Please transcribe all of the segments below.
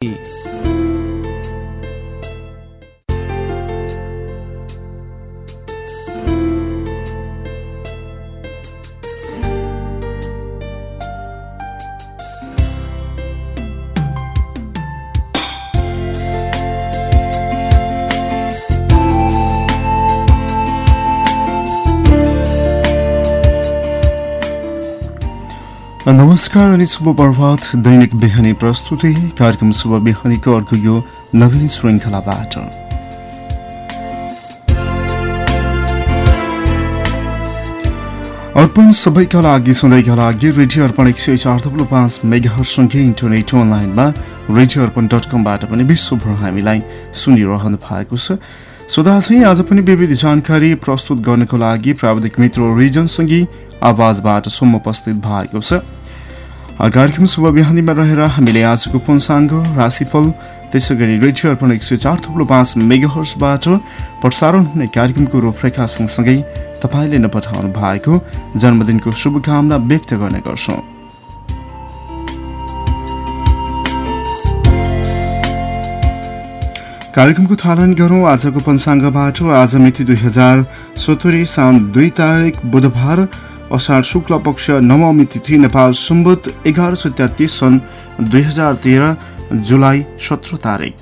Peace. नमस्कार अनि शुभ प्रभात दैनिक बिहानी प्रस्तुति कार्यक्रम शुभ बिहानीको अर्को यो नवीन श्रृङ्खलाबाट। अर्पण सबैका लागि सधैँका लागि रेडियो अर्पण एक सय चार थप्लो पाँच मेगाहरूसँगै इन्टरनेट अनलाइनमा रेडियो अर्पण डट कमबाट पनि विश्वभर हामीलाई सुनिरहनु भएको छ। श्रोता चाहिँ आज पनि विविध जानकारी प्रस्तुत गर्नको लागि प्राविधिक मित्र रिजनसँगै आवाजबाट सोम उपस्थित भएको छ। कार्यक्रम शुभ बिहानीमा रहेर हामीले आजको पुनसाङ्ग राशिफल त्यसै गरी रेडियो अर्पण एक सय चार थुप्रो पाँच मेगाहर्सबाट प्रसारण हुने कार्यक्रमको रूपरेखा सँगसँगै तपाईँले नपठाउनु भएको जन्मदिनको शुभकामना व्यक्त गर्ने गर्छौँ कार्यक्रमको थालन गरौँ आजको पञ्चाङ्गबाट आज मिति दुई हजार सत्तरी साउन दुई तारिक बुधबार असार शुक्ल पक्ष नवमी तिथि नेपाल सुम्बत एघार सय तेत्तिस सन् दुई हजार तेह्र जुलाई सत्र तारिक।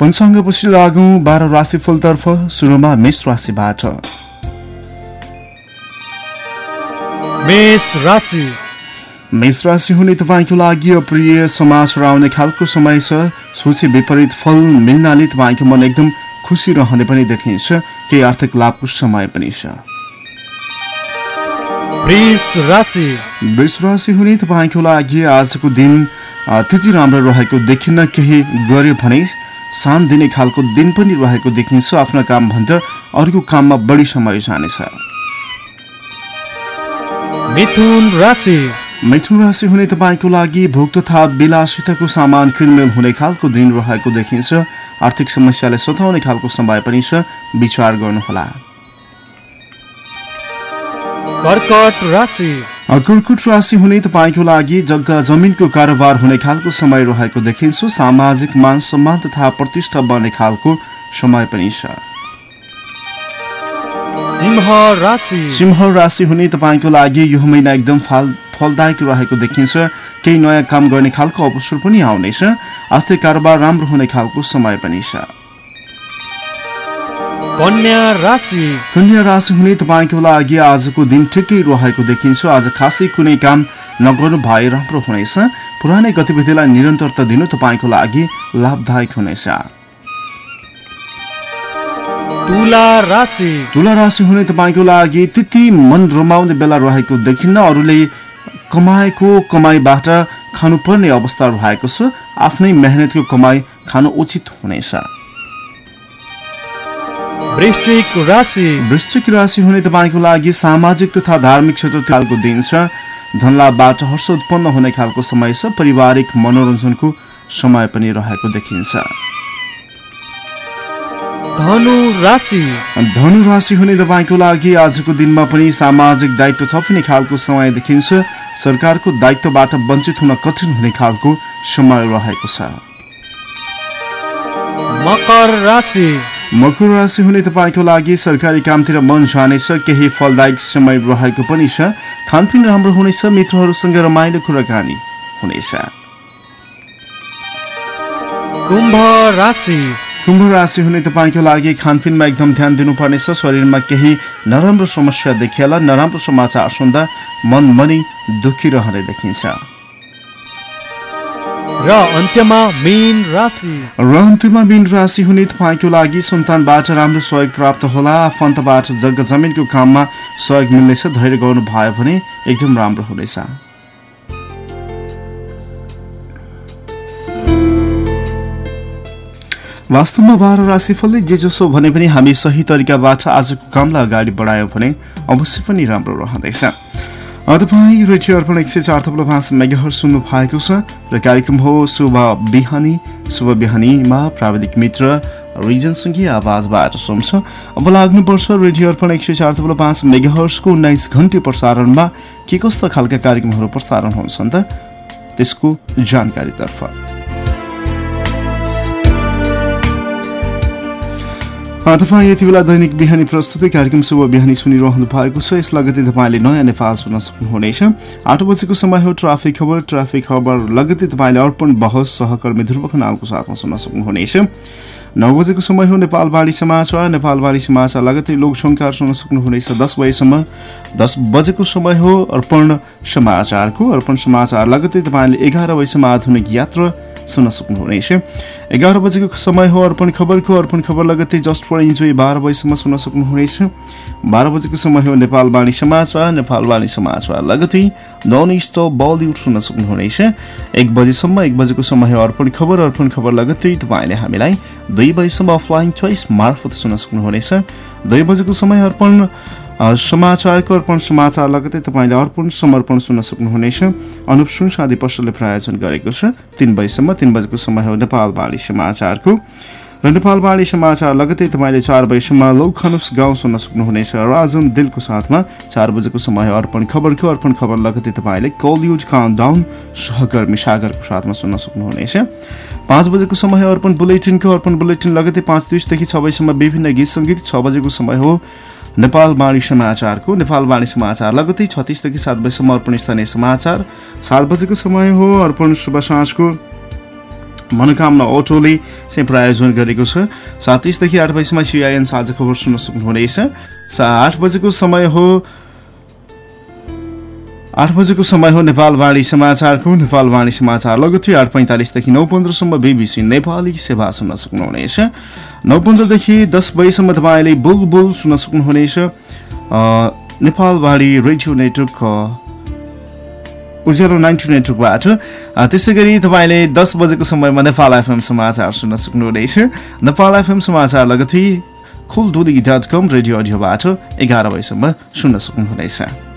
पञ्चाङ्गपछि लागौँ बाह्र राशिफलतर्फ सुरुमा मेष राशिबाट। मेष राशि। हुने तपाईँको लागि अप्रिय समाज हराउने खालको समय छ। सोचे विपरीत फल मिल्नाले तपाईँको मन एकदम खुसी रहने पनि देखिन्छ। केही आर्थिक लाभको समय पनि छ। वृष राशि। हुने तपाईँको लागि आजको दिन त्यति राम्रो रहेको देखिन्न केही गर्यो भने शान दिने खालको दिन पनि रहेको देखिन्छ। आफ्नो कामभन्दा अर्को काममा बढी समय जानेछ। मिथुन राशि हुने तपाईँको लागि भोग तथा विलासिताको सामान किनमेल हुने खालको दिन रहेको देखिन्छ। आर्थिक समस्याले सताउने खालको समय पनि छ। विचार गर्नुहोला। कर्कट राशि। हुने तपाईँको लागि जग्गा जमिनको कारोबार हुने खालको समय रहेको देखिन्छ। सामाजिक मान सम्मान तथा प्रतिष्ठा बढ्ने खालको समय पनि छ। सिंह राशि हुने तपाईँको लागि यो महिना एकदम फाल फलदायक रहेको देखिन्छ। केही नयाँ काम गर्ने खालको अवसर पनि आउनेछ। आर्थिक कारोबार राम्रो हुने खालको समय पनि छ। कन्या राशि। कन्या राशि हुने तपाईँको लागि आजको दिन ठिकै रहेको देखिन्छ। आज खासै कुनै काम नगर्नु भए राम्रो हुनेछ। पुरानै गतिविधिलाई निरन्तरता दिनु तपाईँको लागि लाभदायक हुनेछ। तुला राशि। हुने तपाईँको लागि त्यति मन रमाउने बेला रहेको देखिन्न। अरूले कमाएको कमाईबाट खानुपर्ने अवस्था भएको छ। आफ्नै मेहनतको कमाई खानु उचित हुनेछ। वृश्चिक राशि हुने तपाईँको लागि सामाजिक तथा धार्मिक क्षेत्र खालको दिन छ। धनलाभबाट हर्ष उत्पन्न हुने खालको समय छ। पारिवारिक मनोरञ्जनको समय पनि रहेको देखिन्छ। धनु राशि। धनु राशि हुने तपाईँको लागि आजको दिनमा पनि सामाजिक दायित्व थपिने खालको समय देखिन्छ। सरकारको दायित्वबाट वञ्चित हुन कठिन हुने खालको समय रहेको छ। मकर राशि। मकर राशि हुने तपाईँको लागि सरकारी कामतिर मन जानेछ केही फलदायक समय रहेको पनि छ। खानपिन राम्रो हुनेछ मित्रहरूसँग रमाइलो कुराकानी हुनेछ। कुम्भ राशि। कुम्भ राशि हुने तपाईँको लागि खानपिनमा एकदम ध्यान दिनुपर्नेछ शरीरमा केही नराम्रो समस्या देखिएला नराम्रो समाचार सुन्दा मन मनी दुखी रहने देखिन्छ। र अन्त्यमा मीन राशि। हुने तपाईँको लागि सन्तानबाट राम्रो सहयोग प्राप्त होला। आफन्तबाट जग्गा जमिनको काममा सहयोग मिल्नेछ। धैर्य गर्नु भयो भने एकदम राम्रो हुनेछ। वास्तवमा बाह्र राशिफलले जे जसो भने पनि हामी सही तरिकाबाट आजको कामलाई अगाडि बढायौँ भने अवश्य पनि राम्रो रहँदैछ। तपाईँ रेडियो अर्पण एक सय चार थप्लो पाँच मेगाहर सुन्नु भएको छ र कार्यक्रम हो शुभ बिहानी। शुभ बिहानीमा प्राविधिक मित्र रिजनसँगै आवाजबाट सुन्छ। अब लाग्नुपर्छ रेडियो अर्पण एक सय चार थप्लो पाँच मेगाहर्सको उन्नाइस घन्टे प्रसारणमा के कस्ता खालका कार्यक्रमहरू प्रसारण हुन्छन् त? त्यसको जानकारीतर्फ। तपाईँ यति बेला दैनिक बिहानी प्रस्तुति कार्यक्रम शुभ बिहानी सुनिरहनु भएको छ। यस लगतै तपाईँले नयाँ नेपाल सुन्न सक्नुहुनेछ। आठ बजेको समय हो ट्राफिक खबर। ट्राफिक खबर लगतै तपाईँले अर्पण बहस सहकर्मी ध्रुवको नामको साथमा सुन्न सक्नुहुनेछ। नौ बजेको समय हो नेपालवाणी समाचार। नेपालवाणी समाचार लगतै लोकसङ्कार सुन्न सक्नुहुनेछ। दस बजेसम्म दस बजेको समय हो अर्पण समाचारको। अर्पण समाचार लगतै तपाईँले एघार बजीसम्म आधुनिक यात्रा सुन्न सक्नुहुनेछ एघार बजेको समय हो अर्पण खबरको अर्पण खबर लगत्तै जस्ट फर इन्जोय बाह्र बजीसम्म सुन्न सक्नुहुनेछ बाह्र बजेको समय हो नेपालवाणी समाचार। नेपालवाणी समाचार लगत्तै नन बलिउड सुन्न सक्नुहुनेछ एक बजीसम्म एक बजेको समय हो अर्पण खबर। अर्पण खबर लगत्तै तपाईँले हामीलाई दुई बजीसम्म अफलाइन चोइस मार्फत सुन्न सक्नुहुनेछ दुई बजेको समय अर्पण समाचारको अर्पण समाचार लगतै तपाईँले अर्पण समर्पण सुन्न सक्नुहुनेछ। अनुप सुन सादी पसलले प्रायोजन गरेको छ। तिन बजीसम्म तिन बजेको समय हो नेपालवाणी समाचारको। र नेपालवाणी समाचार लगतै तपाईँले चार बजीसम्म लौखनुस गाउँ सुन्न सक्नुहुनेछ। राजन दिलको साथमा चार बजेको समय अर्पण खबरको। अर्पण खबर लगतै तपाईँले कलयुज डाउन सहकर्मी सागरको साथमा सुन्न सक्नुहुनेछ। पाँच बजेको समय अर्पण बुलेटिनको। अर्पण बुलेटिन लगतै पाँच तिसदेखि छ बजीसम्म विभिन्न गीत सङ्गीत छ बजेको समय हो। नेपाल वाणी समाचारको नेपाल वाणी समाचार लगतै छत्तिसदेखि सात बजीसम्म अर्पण स्थानीय समाचार। सात बजेको समय हो अर्पण शुभ साँझको। मनोकामना अटोले चाहिँ प्रायोजन गरेको छ। सात तिसदेखि आठ बजीसम्म सिआइएन साझा खबर सुन्न सक्नुहुनेछ। आठ बजेको समय हो आठ बजेको समय हो नेपालवाणी समाचारको नेपालवाणी समाचार। लगतै आठ पैँतालिसदेखि नौ पन्ध्रसम्म बिबिसी नेपाली सेवा सुन्न सक्नुहुनेछ। नौ पन्ध्रदेखि दस बजीसम्म तपाईँले बुलबुल सुन्न सक्नुहुनेछ। नेपालवाणी रेडियो नेटवर्क उज्यालो नाइन्टी नेटवर्कबाट। त्यसै गरी तपाईँले दस बजेको समयमा नेपाल एफएम समाचार सुन्न सक्नुहुनेछ। नेपाल एफएम समाचार लगतै खुलदुली डट कम रेडियो अडियोबाट एघार बजीसम्म सुन्न सक्नुहुनेछ।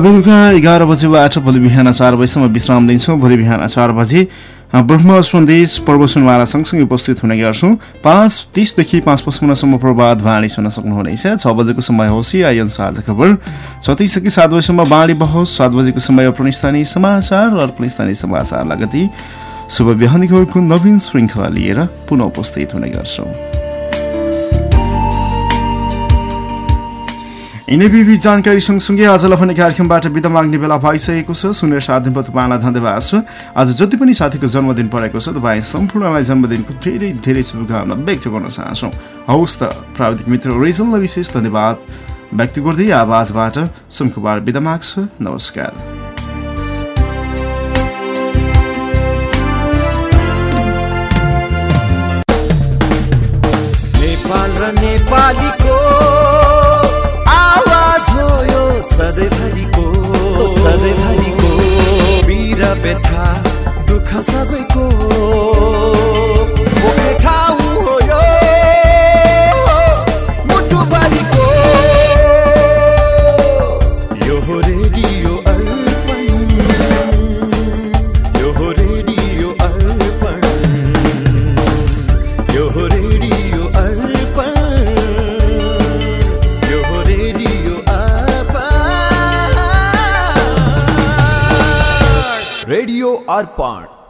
बेलुका एघार बजेबाट भोलि बिहान चार बजीसम्म विश्राम लिन्छौँ। भोलि बिहान चार बजे ब्रह्म सन्देश प्रवचनवाला सँगसँगै उपस्थित हुने गर्छौँ। पाँच तिसदेखि पाँच पचपन्नसम्म प्रभात बाणी सुन्न सक्नुहुनेछ। छ बजेको समय हो सिआइएन साझा खबर। छत्तिसदेखि सात बजीसम्म बाणी बहस। सात बजेको समय अर्पण समाचार र अर्पण समाचार लगती। शुभ बिहानीको नवीन श्रृङ्खला लिएर पुनः उपस्थित हुने गर्छौँ। यिनै जानकारी सँगसँगै आजलाई पनि कार्यक्रमबाट बिदा माग्ने बेला भइसकेको छ सुनेर साथ तपाईँलाई धन्यवाद छ आज जति पनि साथीको जन्मदिन परेको छ तपाईँ सम्पूर्णलाई जन्मदिनको धेरै धेरै शुभकामना व्यक्त गर्न चाहन्छौँ हौस् त प्राविधिक मित्र रिजनलाई विशेष धन्यवाद व्यक्त गर्दै आवाजबाट सुनकुमार बिदा माग्छ नमस्कार। नेपाल र नेपालीको रेडियो अर्पण।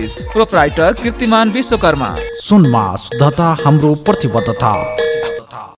प्रोपराइटर र कीर्तिमान विश्वकर्मा। सुनमा शुद्धता हाम्रो प्रतिबद्धता।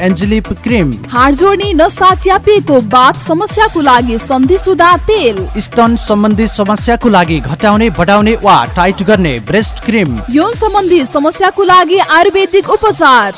एन्जेलिप क्रिम। हाड जोड्ने नसा च्यापिएको बाथ समस्याको लागि सन्धि सुधा तेल। स्तन सम्बन्धी समस्याको लागि घटाउने बढाउने वा टाइट गर्ने ब्रेस्ट क्रिम। यौन सम्बन्धी समस्याको लागि आयुर्वेदिक उपचार।